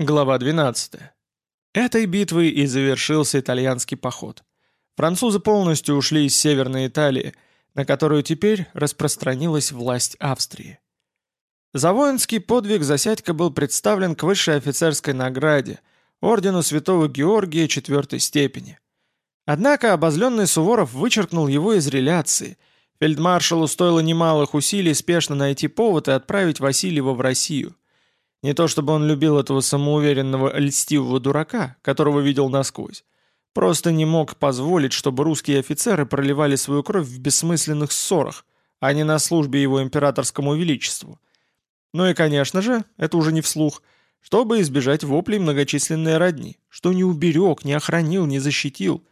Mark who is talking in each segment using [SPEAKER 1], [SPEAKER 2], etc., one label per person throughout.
[SPEAKER 1] Глава 12. Этой битвой и завершился итальянский поход. Французы полностью ушли из Северной Италии, на которую теперь распространилась власть Австрии. За воинский подвиг Засядько был представлен к высшей офицерской награде, ордену Святого Георгия четвертой степени. Однако обозленный Суворов вычеркнул его из реляции. Фельдмаршалу стоило немалых усилий спешно найти повод и отправить Васильева в Россию – не то чтобы он любил этого самоуверенного льстивого дурака, которого видел насквозь. Просто не мог позволить, чтобы русские офицеры проливали свою кровь в бессмысленных ссорах, а не на службе его императорскому величеству. Ну и, конечно же, это уже не вслух, чтобы избежать воплей многочисленной родни, что не уберег, не охранил, не защитил.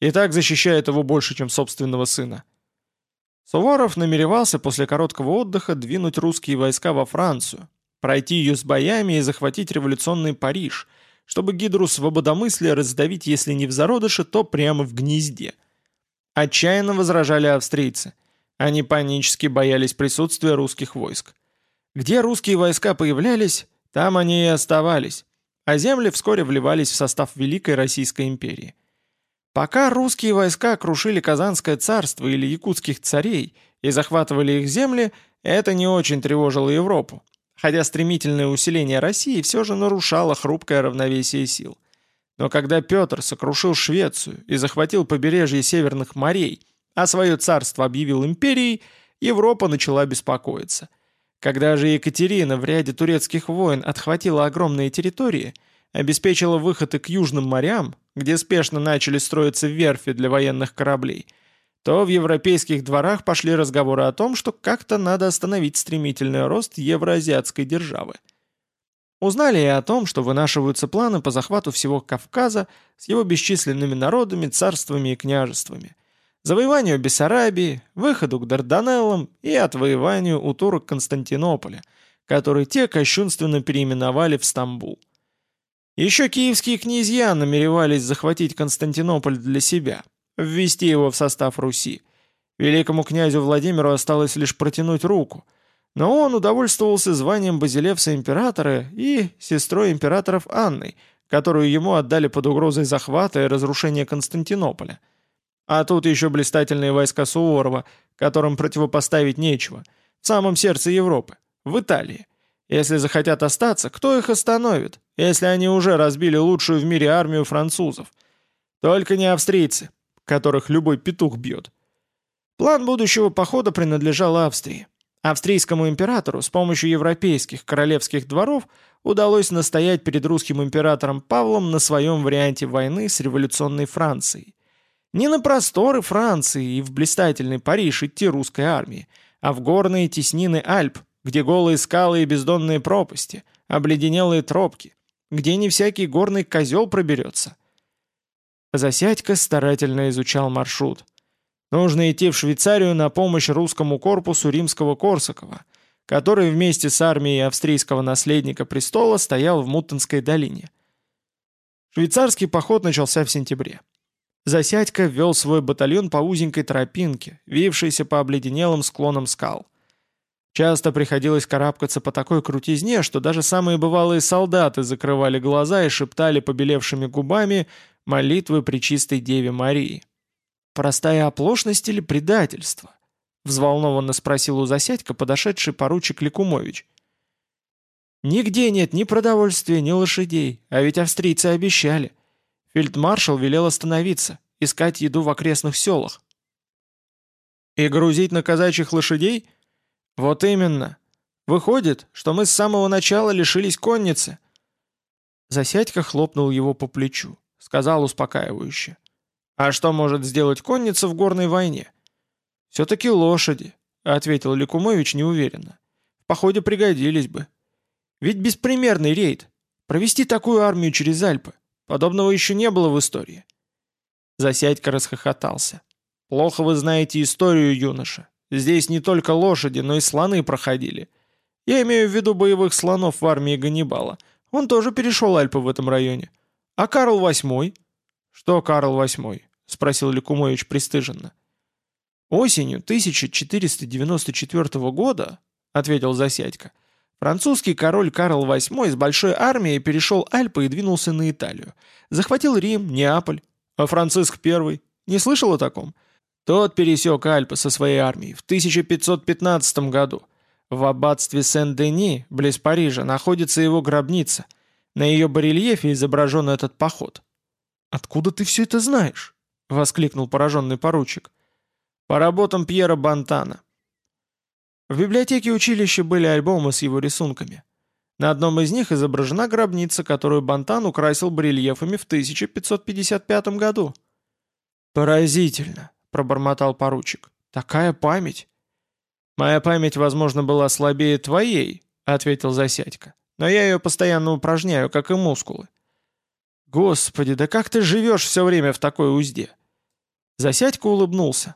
[SPEAKER 1] И так защищает его больше, чем собственного сына. Суворов намеревался после короткого отдыха двинуть русские войска во Францию, пройти ее с боями и захватить революционный Париж, чтобы гидру свободомыслия раздавить, если не в зародыше, то прямо в гнезде. Отчаянно возражали австрийцы. Они панически боялись присутствия русских войск. Где русские войска появлялись, там они и оставались, а земли вскоре вливались в состав Великой Российской империи. Пока русские войска крушили Казанское царство или якутских царей и захватывали их земли, это не очень тревожило Европу хотя стремительное усиление России все же нарушало хрупкое равновесие сил. Но когда Петр сокрушил Швецию и захватил побережье Северных морей, а свое царство объявил империей, Европа начала беспокоиться. Когда же Екатерина в ряде турецких войн отхватила огромные территории, обеспечила выходы к южным морям, где спешно начали строиться верфи для военных кораблей – то в европейских дворах пошли разговоры о том, что как-то надо остановить стремительный рост евроазиатской державы. Узнали и о том, что вынашиваются планы по захвату всего Кавказа с его бесчисленными народами, царствами и княжествами, завоеванию Бессарабии, выходу к Дарданеллам и отвоеванию у турок Константинополя, который те кощунственно переименовали в Стамбул. Еще киевские князья намеревались захватить Константинополь для себя – ввести его в состав Руси. Великому князю Владимиру осталось лишь протянуть руку, но он удовольствовался званием базилевса императора и сестрой императоров Анной, которую ему отдали под угрозой захвата и разрушения Константинополя. А тут еще блистательные войска Суворова, которым противопоставить нечего, в самом сердце Европы, в Италии. Если захотят остаться, кто их остановит, если они уже разбили лучшую в мире армию французов? Только не австрийцы, которых любой петух бьет. План будущего похода принадлежал Австрии. Австрийскому императору с помощью европейских королевских дворов удалось настоять перед русским императором Павлом на своем варианте войны с революционной Францией. Не на просторы Франции и в блистательный Париж идти русской армии, а в горные теснины Альп, где голые скалы и бездонные пропасти, обледенелые тропки, где не всякий горный козел проберется. Засядька старательно изучал маршрут. Нужно идти в Швейцарию на помощь русскому корпусу римского Корсакова, который вместе с армией австрийского наследника престола стоял в Муттенской долине. Швейцарский поход начался в сентябре. Засядька вел свой батальон по узенькой тропинке, вившейся по обледенелым склонам скал. Часто приходилось карабкаться по такой крутизне, что даже самые бывалые солдаты закрывали глаза и шептали побелевшими губами молитвы при чистой Деве Марии. «Простая оплошность или предательство?» — взволнованно спросил у Засядька подошедший поручик Ликумович. «Нигде нет ни продовольствия, ни лошадей, а ведь австрийцы обещали. Фельдмаршал велел остановиться, искать еду в окрестных селах». «И грузить на казачьих лошадей?» «Вот именно. Выходит, что мы с самого начала лишились конницы». Засядька хлопнул его по плечу сказал успокаивающе. «А что может сделать конница в горной войне?» «Все-таки лошади», — ответил Ликумович неуверенно. «В походе пригодились бы. Ведь беспримерный рейд. Провести такую армию через Альпы. Подобного еще не было в истории». Засядька расхохотался. «Плохо вы знаете историю, юноша. Здесь не только лошади, но и слоны проходили. Я имею в виду боевых слонов в армии Ганнибала. Он тоже перешел Альпы в этом районе. «А Карл Восьмой?» «Что Карл Восьмой?» — спросил Ликумович пристыженно. «Осенью 1494 года, — ответил Засядько, — Французский король Карл VIII с большой армией перешел Альпы и двинулся на Италию. Захватил Рим, Неаполь. А Франциск I? Не слышал о таком? Тот пересек Альпы со своей армией в 1515 году. В аббатстве Сен-Дени, близ Парижа, находится его гробница. На ее барельефе изображен этот поход. «Откуда ты все это знаешь?» — воскликнул пораженный поручик. «По работам Пьера Бантана». В библиотеке училища были альбомы с его рисунками. На одном из них изображена гробница, которую Бантан украсил барельефами в 1555 году. «Поразительно», — пробормотал поручик. «Такая память!» «Моя память, возможно, была слабее твоей», — ответил Засядько. «Но я ее постоянно упражняю, как и мускулы». «Господи, да как ты живешь все время в такой узде?» Засядько улыбнулся.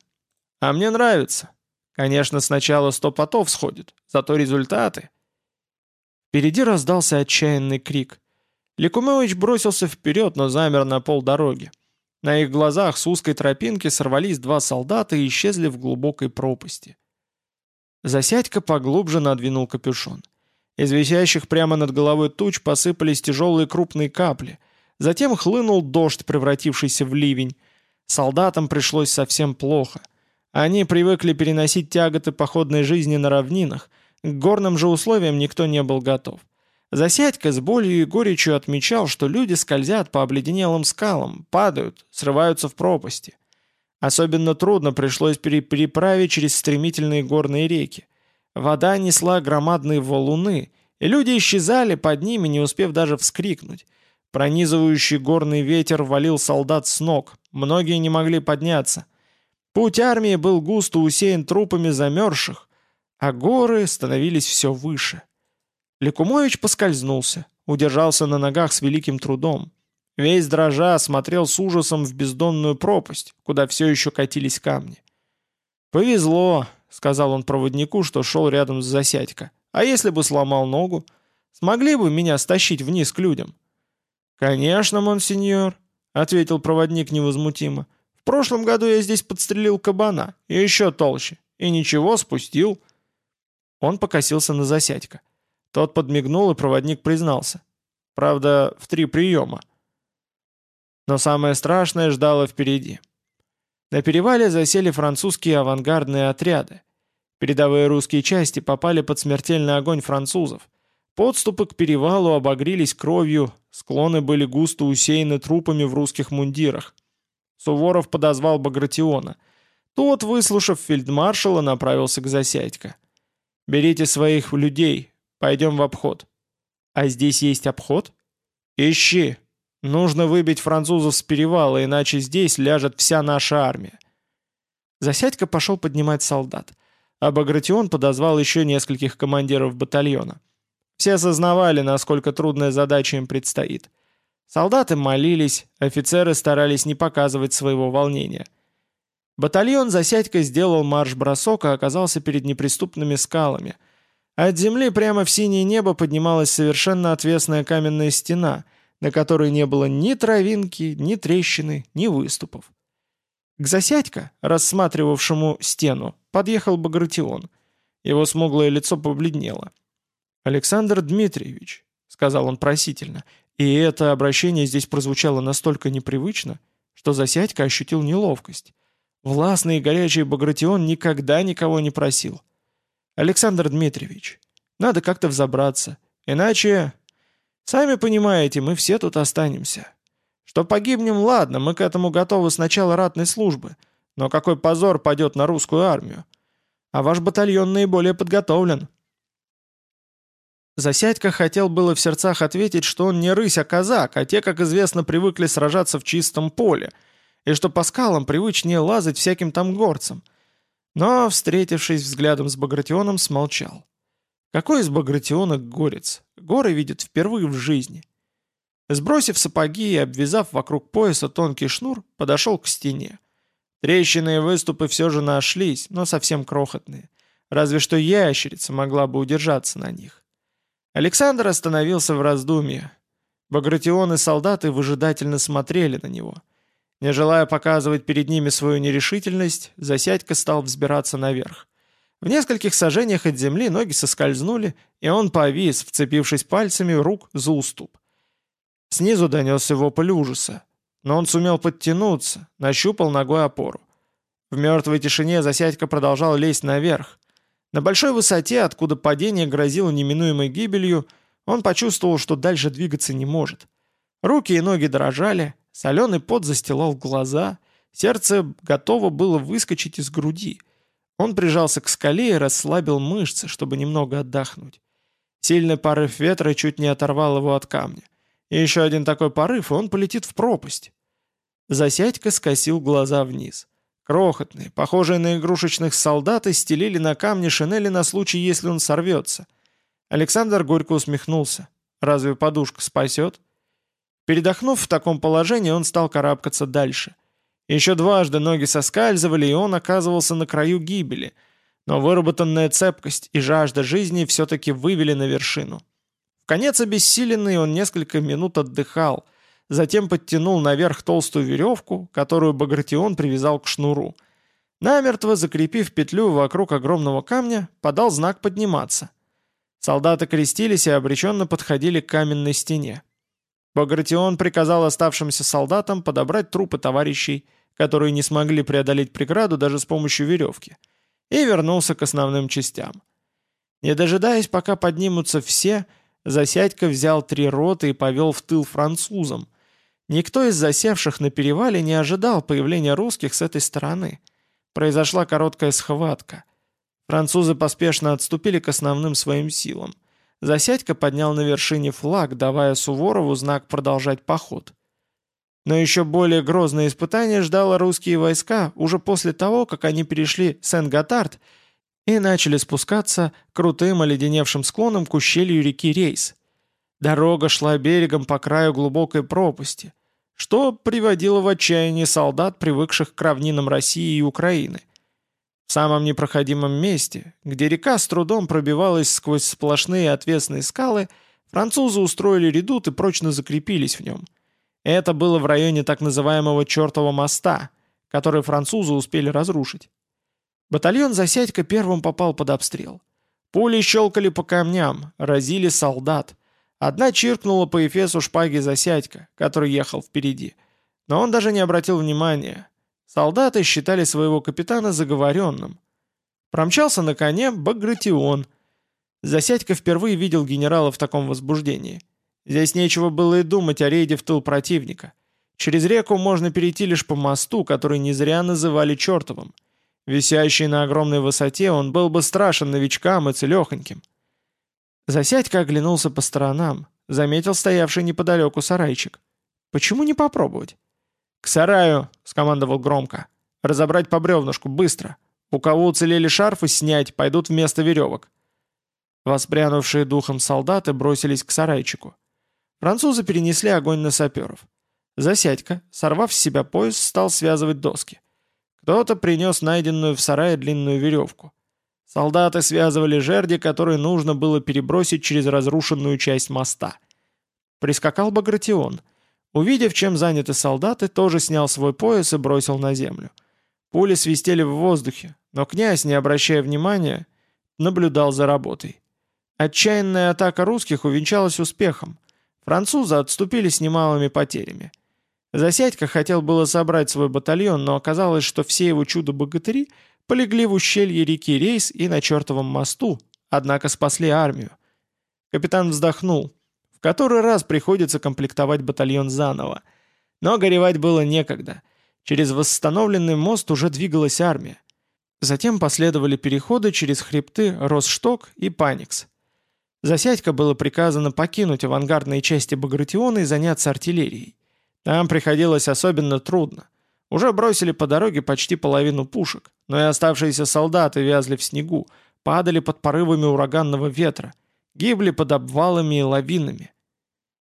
[SPEAKER 1] «А мне нравится. Конечно, сначала сто потов сходит, зато результаты...» Впереди раздался отчаянный крик. Ликумович бросился вперед, но замер на полдороги. На их глазах с узкой тропинки сорвались два солдата и исчезли в глубокой пропасти. Засядька поглубже надвинул капюшон. Из висящих прямо над головой туч посыпались тяжелые крупные капли. Затем хлынул дождь, превратившийся в ливень. Солдатам пришлось совсем плохо. Они привыкли переносить тяготы походной жизни на равнинах. К горным же условиям никто не был готов. Засядька с болью и горечью отмечал, что люди скользят по обледенелым скалам, падают, срываются в пропасти. Особенно трудно пришлось при переправе через стремительные горные реки. Вода несла громадные валуны, и люди исчезали под ними, не успев даже вскрикнуть. Пронизывающий горный ветер валил солдат с ног, многие не могли подняться. Путь армии был густо усеян трупами замерзших, а горы становились все выше. Лекумович поскользнулся, удержался на ногах с великим трудом. Весь дрожа смотрел с ужасом в бездонную пропасть, куда все еще катились камни. «Повезло», — сказал он проводнику, что шел рядом с Засядько. «А если бы сломал ногу? Смогли бы меня стащить вниз к людям?» «Конечно, монсеньор», — ответил проводник невозмутимо. «В прошлом году я здесь подстрелил кабана, и еще толще, и ничего, спустил». Он покосился на Засядько. Тот подмигнул, и проводник признался. Правда, в три приема. Но самое страшное ждало впереди. На перевале засели французские авангардные отряды. Передовые русские части попали под смертельный огонь французов. Подступы к перевалу обогрелись кровью, склоны были густо усеяны трупами в русских мундирах. Суворов подозвал Багратиона. Тот, выслушав фельдмаршала, направился к Засядько. «Берите своих людей, пойдем в обход». «А здесь есть обход?» «Ищи», Нужно выбить французов с перевала, иначе здесь ляжет вся наша армия. Засядько пошел поднимать солдат, а Багратион подозвал еще нескольких командиров батальона. Все осознавали, насколько трудная задача им предстоит. Солдаты молились, офицеры старались не показывать своего волнения. Батальон Засядько сделал марш-бросок и оказался перед неприступными скалами. От земли прямо в синее небо поднималась совершенно отвесная каменная стена — на которой не было ни травинки, ни трещины, ни выступов. К Засядько, рассматривавшему стену, подъехал Багратион. Его смуглое лицо побледнело. «Александр Дмитриевич», — сказал он просительно, и это обращение здесь прозвучало настолько непривычно, что Засядько ощутил неловкость. Властный и горячий Багратион никогда никого не просил. «Александр Дмитриевич, надо как-то взобраться, иначе Сами понимаете, мы все тут останемся. Что погибнем, ладно, мы к этому готовы с начала ратной службы. Но какой позор падет на русскую армию? А ваш батальон наиболее подготовлен». Засядько хотел было в сердцах ответить, что он не рысь, а казак, а те, как известно, привыкли сражаться в чистом поле, и что по скалам привычнее лазать всяким там горцам. Но, встретившись взглядом с Багратионом, смолчал. Какой из Багратиона горец? Горы видит впервые в жизни. Сбросив сапоги и обвязав вокруг пояса тонкий шнур, подошел к стене. Трещины и выступы все же нашлись, но совсем крохотные. Разве что ящерица могла бы удержаться на них. Александр остановился в раздумье. Багратион и солдаты выжидательно смотрели на него. Не желая показывать перед ними свою нерешительность, Засядько стал взбираться наверх. В нескольких сажениях от земли ноги соскользнули, и он повис, вцепившись пальцами рук за уступ. Снизу донесся вопль ужаса, но он сумел подтянуться, нащупал ногой опору. В мертвой тишине Засядько продолжал лезть наверх. На большой высоте, откуда падение грозило неминуемой гибелью, он почувствовал, что дальше двигаться не может. Руки и ноги дрожали, соленый пот застилал глаза, сердце готово было выскочить из груди. Он прижался к скале и расслабил мышцы, чтобы немного отдохнуть. Сильный порыв ветра чуть не оторвал его от камня. И еще один такой порыв, и он полетит в пропасть. Засядька скосил глаза вниз. Крохотные, похожие на игрушечных солдаты, стелили на камне шинели на случай, если он сорвется. Александр горько усмехнулся. «Разве подушка спасет?» Передохнув в таком положении, он стал карабкаться дальше. Еще дважды ноги соскальзывали, и он оказывался на краю гибели. Но выработанная цепкость и жажда жизни все-таки вывели на вершину. В конец обессиленный он несколько минут отдыхал, затем подтянул наверх толстую веревку, которую Багратион привязал к шнуру. Намертво закрепив петлю вокруг огромного камня, подал знак подниматься. Солдаты крестились и обреченно подходили к каменной стене. Багратион приказал оставшимся солдатам подобрать трупы товарищей, которые не смогли преодолеть преграду даже с помощью веревки, и вернулся к основным частям. Не дожидаясь, пока поднимутся все, Засядько взял три роты и повел в тыл французам. Никто из засевших на перевале не ожидал появления русских с этой стороны. Произошла короткая схватка. Французы поспешно отступили к основным своим силам. Засядько поднял на вершине флаг, давая Суворову знак продолжать поход. Но еще более грозное испытание ждало русские войска уже после того, как они перешли Сен-Готард и начали спускаться крутым оледеневшим склоном к ущелью реки Рейс. Дорога шла берегом по краю глубокой пропасти, что приводило в отчаяние солдат, привыкших к равнинам России и Украины – в самом непроходимом месте, где река с трудом пробивалась сквозь сплошные отвесные скалы, французы устроили редут и прочно закрепились в нем. Это было в районе так называемого «чертова моста», который французы успели разрушить. Батальон «Засядька» первым попал под обстрел. Пули щелкали по камням, разили солдат. Одна чиркнула по эфесу шпаги «Засядька», который ехал впереди. Но он даже не обратил внимания. Солдаты считали своего капитана заговоренным. Промчался на коне Багратион. Засядько впервые видел генерала в таком возбуждении. Здесь нечего было и думать о рейде в тыл противника. Через реку можно перейти лишь по мосту, который не зря называли чертовым. Висящий на огромной высоте, он был бы страшен новичкам и целехоньким. Засядько оглянулся по сторонам, заметил стоявший неподалеку сарайчик. Почему не попробовать? «К сараю!» — скомандовал громко. «Разобрать по бревнышку, быстро! У кого уцелели шарфы, снять, пойдут вместо веревок!» Воспрянувшие духом солдаты бросились к сарайчику. Французы перенесли огонь на саперов. Засядька, сорвав с себя пояс, стал связывать доски. Кто-то принес найденную в сарае длинную веревку. Солдаты связывали жерди, которые нужно было перебросить через разрушенную часть моста. Прискакал Багратион — Увидев, чем заняты солдаты, тоже снял свой пояс и бросил на землю. Пули свистели в воздухе, но князь, не обращая внимания, наблюдал за работой. Отчаянная атака русских увенчалась успехом. Французы отступили с немалыми потерями. Засядько хотел было собрать свой батальон, но оказалось, что все его чудо-богатыри полегли в ущелье реки Рейс и на чертовом мосту, однако спасли армию. Капитан вздохнул. В который раз приходится комплектовать батальон заново. Но горевать было некогда. Через восстановленный мост уже двигалась армия. Затем последовали переходы через хребты Росшток и Паникс. Засядько было приказано покинуть авангардные части Багратиона и заняться артиллерией. Там приходилось особенно трудно. Уже бросили по дороге почти половину пушек, но и оставшиеся солдаты вязли в снегу, падали под порывами ураганного ветра – гибли под обвалами и лавинами.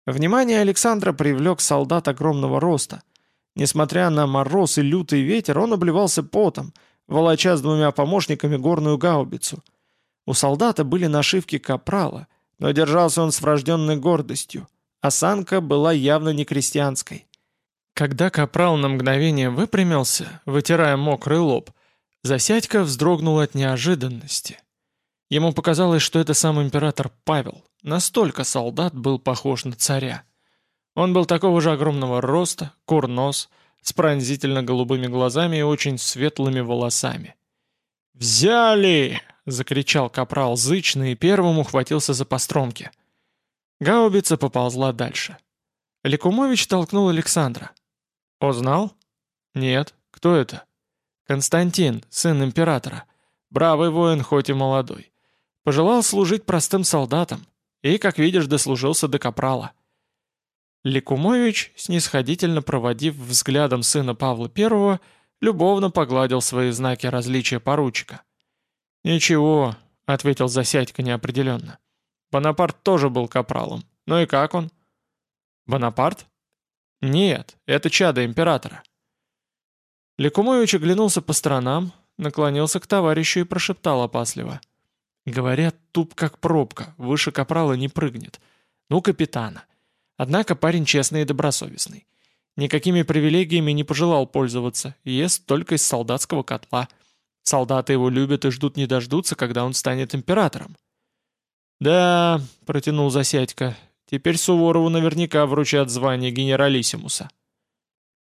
[SPEAKER 1] Внимание Александра привлек солдат огромного роста. Несмотря на мороз и лютый ветер, он обливался потом, волоча с двумя помощниками горную гаубицу. У солдата были нашивки капрала, но держался он с врожденной гордостью. Осанка была явно не крестьянской. Когда капрал на мгновение выпрямился, вытирая мокрый лоб, Засядька вздрогнул от неожиданности. Ему показалось, что это сам император Павел. Настолько солдат был похож на царя. Он был такого же огромного роста, курнос, с пронзительно голубыми глазами и очень светлыми волосами. «Взяли!» — закричал капрал зычно и первым ухватился за постромки. Гаубица поползла дальше. Ликумович толкнул Александра. «Узнал?» «Нет. Кто это?» «Константин, сын императора. Бравый воин, хоть и молодой. Пожелал служить простым солдатам. И, как видишь, дослужился до капрала». Ликумович, снисходительно проводив взглядом сына Павла I, любовно погладил свои знаки различия поручика. «Ничего», — ответил Засядько неопределенно. «Бонапарт тоже был капралом. Ну и как он?» «Бонапарт?» «Нет, это чадо императора». Ликумович оглянулся по сторонам, наклонился к товарищу и прошептал опасливо. «Говорят, туп как пробка, выше капрала не прыгнет. Ну, капитана. Однако парень честный и добросовестный. Никакими привилегиями не пожелал пользоваться, ест только из солдатского котла. Солдаты его любят и ждут не дождутся, когда он станет императором. «Да», — протянул Засядько, — «теперь Суворову наверняка вручат звание генералиссимуса».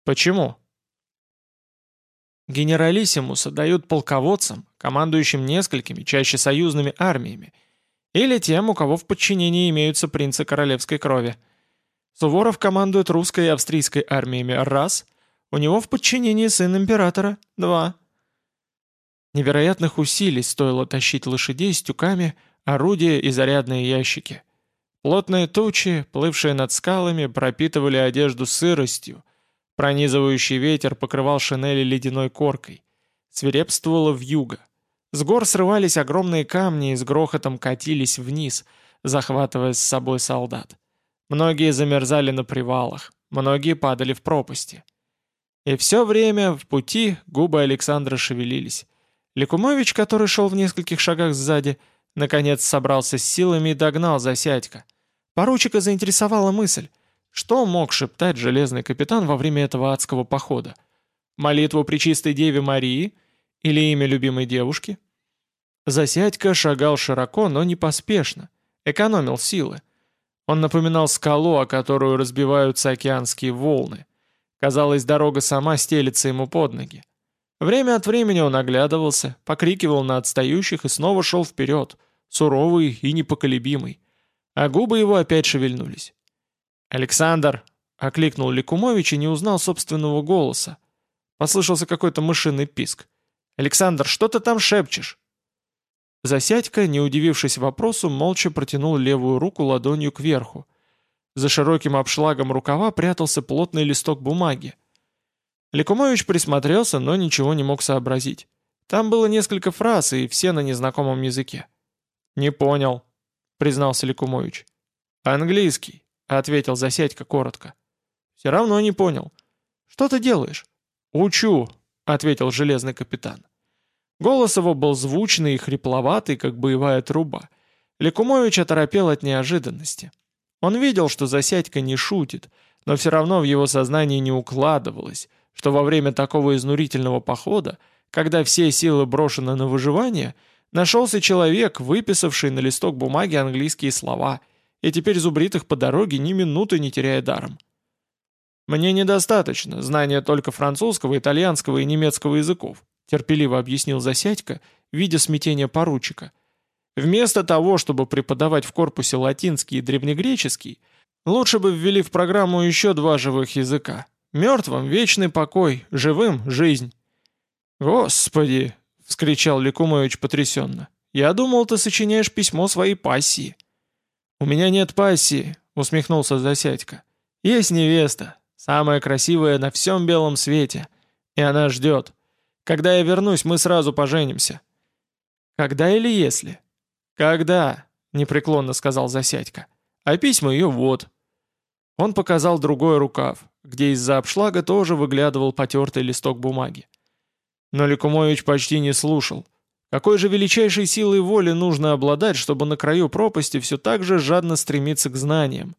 [SPEAKER 1] «Почему?» Генералиссимуса дают полководцам, командующим несколькими, чаще союзными армиями, или тем, у кого в подчинении имеются принцы королевской крови. Суворов командует русской и австрийской армиями – раз, у него в подчинении сын императора – два. Невероятных усилий стоило тащить лошадей с тюками, орудия и зарядные ящики. Плотные тучи, плывшие над скалами, пропитывали одежду сыростью. Пронизывающий ветер покрывал шинели ледяной коркой. Свирепствовало вьюга. С гор срывались огромные камни и с грохотом катились вниз, захватывая с собой солдат. Многие замерзали на привалах, многие падали в пропасти. И все время в пути губы Александра шевелились. Ликумович, который шел в нескольких шагах сзади, наконец собрался с силами и догнал Засядька. Поручика заинтересовала мысль, что мог шептать железный капитан во время этого адского похода? Молитву при чистой Деве Марии или имя любимой девушки? Засядька шагал широко, но не поспешно, экономил силы. Он напоминал скалу, о которую разбиваются океанские волны. Казалось, дорога сама стелится ему под ноги. Время от времени он оглядывался, покрикивал на отстающих и снова шел вперед, суровый и непоколебимый. А губы его опять шевельнулись. «Александр!» — окликнул Ликумович и не узнал собственного голоса. Послышался какой-то мышиный писк. «Александр, что ты там шепчешь?» Засядька, не удивившись вопросу, молча протянул левую руку ладонью кверху. За широким обшлагом рукава прятался плотный листок бумаги. Ликумович присмотрелся, но ничего не мог сообразить. Там было несколько фраз, и все на незнакомом языке. «Не понял», — признался Ликумович. «Английский», — ответил Засядька коротко. «Все равно не понял. Что ты делаешь?» «Учу», — ответил железный капитан. Голос его был звучный и хрипловатый, как боевая труба. Лекумович оторопел от неожиданности. Он видел, что Засядько не шутит, но все равно в его сознании не укладывалось, что во время такого изнурительного похода, когда все силы брошены на выживание, нашелся человек, выписавший на листок бумаги английские слова, и теперь зубрит их по дороге, ни минуты не теряя даром. «Мне недостаточно знания только французского, итальянского и немецкого языков терпеливо объяснил Засядько, видя смятение поручика. Вместо того, чтобы преподавать в корпусе латинский и древнегреческий, лучше бы ввели в программу еще два живых языка. Мертвым — вечный покой, живым — жизнь. «Господи!» — вскричал Ликумович потрясенно. «Я думал, ты сочиняешь письмо своей пассии». «У меня нет пассии», — усмехнулся Засядько. «Есть невеста, самая красивая на всем белом свете, и она ждет. Когда я вернусь, мы сразу поженимся». «Когда или если?» «Когда?» — непреклонно сказал Засядько. «А письма ее вот». Он показал другой рукав, где из-за обшлага тоже выглядывал потертый листок бумаги. Но Ликумович почти не слушал. Какой же величайшей силой воли нужно обладать, чтобы на краю пропасти все так же жадно стремиться к знаниям?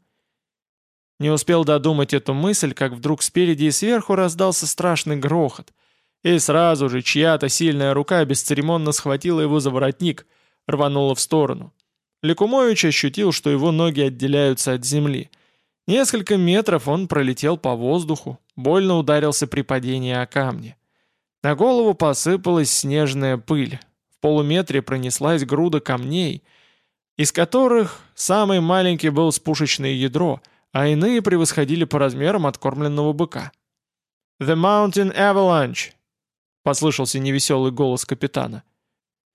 [SPEAKER 1] Не успел додумать эту мысль, как вдруг спереди и сверху раздался страшный грохот, И сразу же чья-то сильная рука бесцеремонно схватила его за воротник, рванула в сторону. Ликумович ощутил, что его ноги отделяются от земли. Несколько метров он пролетел по воздуху, больно ударился при падении о камни. На голову посыпалась снежная пыль. В полуметре пронеслась груда камней, из которых самый маленький был с пушечное ядро, а иные превосходили по размерам откормленного быка. «The Mountain Avalanche!» — послышался невеселый голос капитана.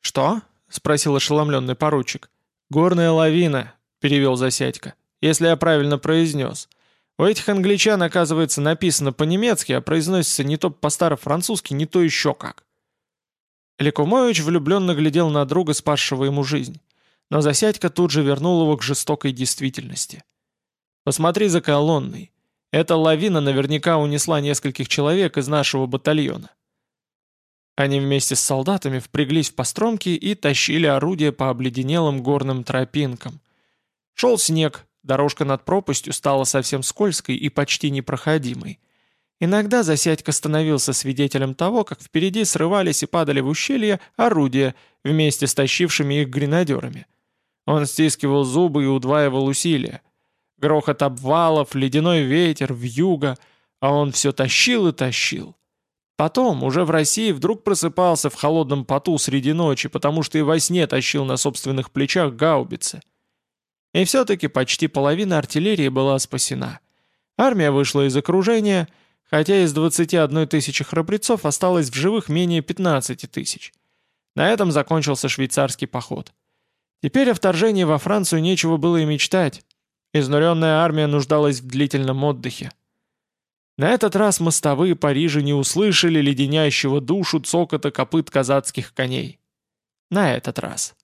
[SPEAKER 1] «Что?» — спросил ошеломленный поручик. «Горная лавина», — перевел Засядько, — «если я правильно произнес. У этих англичан, оказывается, написано по-немецки, а произносится не то по-старо-французски, не то еще как». Ликумович влюбленно глядел на друга, спасшего ему жизнь. Но Засядько тут же вернул его к жестокой действительности. «Посмотри за колонной. Эта лавина наверняка унесла нескольких человек из нашего батальона. Они вместе с солдатами впряглись в постромки и тащили орудия по обледенелым горным тропинкам. Шел снег, дорожка над пропастью стала совсем скользкой и почти непроходимой. Иногда Засядько становился свидетелем того, как впереди срывались и падали в ущелье орудия вместе с тащившими их гренадерами. Он стискивал зубы и удваивал усилия. Грохот обвалов, ледяной ветер, вьюга, а он все тащил и тащил. Потом, уже в России, вдруг просыпался в холодном поту среди ночи, потому что и во сне тащил на собственных плечах гаубицы. И все-таки почти половина артиллерии была спасена. Армия вышла из окружения, хотя из 21 тысячи храбрецов осталось в живых менее 15 тысяч. На этом закончился швейцарский поход. Теперь о вторжении во Францию нечего было и мечтать. Изнуренная армия нуждалась в длительном отдыхе. На этот раз мостовые Парижа не услышали леденящего душу цокота копыт казацких коней. На этот раз.